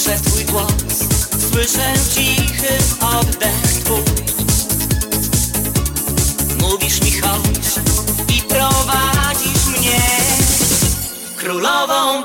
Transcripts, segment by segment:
Słyszę twój głos, słyszę cichy oddech twój. Mówisz mi chodź i prowadzisz mnie Królową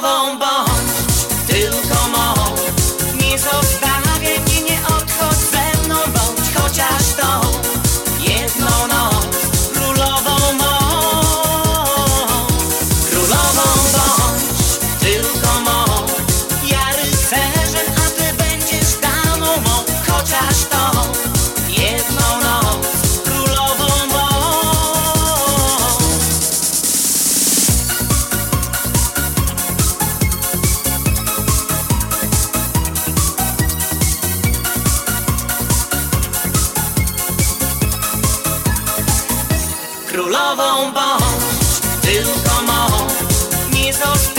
boom, boom. królową bądź, tylko mą, nie zostaw.